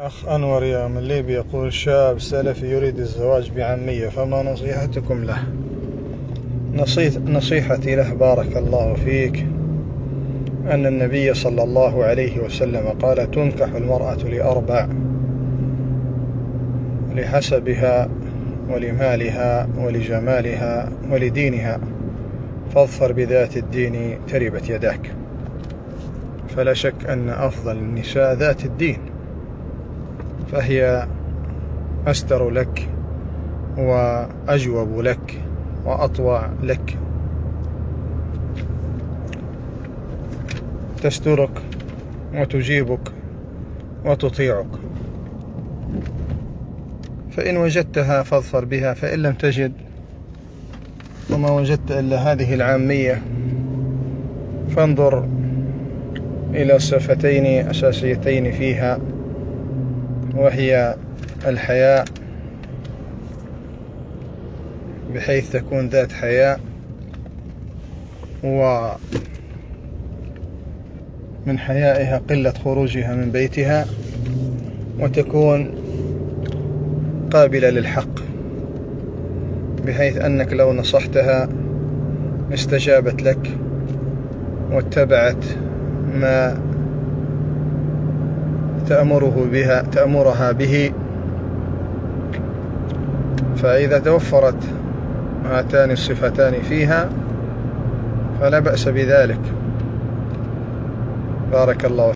أخ أنور يا من ليبيا يقول شاب سلفي يريد الزواج بعمية فما نصيحتكم له؟ نصيحتي له بارك الله فيك أن النبي صلى الله عليه وسلم قال تنكح المرأة لأربع لحسبها ولمالها ولجمالها ولدينها فاظفر بذات الدين تربت يداك. فلا شك أن أفضل النساء ذات الدين. فهي أستر لك وأجوب لك وأطوع لك. تسترك وتجيبك وتطيعك. فإن وجدتها فاظفر بها فإن لم تجد وما وجدت إلا هذه العامية فانظر إلى صفتين أساسيتين فيها. وهي الحياء بحيث تكون ذات حياء. ومن حيائها قلة خروجها من بيتها وتكون قابلة للحق بحيث أنك لو نصحتها استجابت لك واتبعت ما تأمره بها تأمرها به. فإذا توفرت هاتان الصفتان فيها فلا بأس بذلك. بارك الله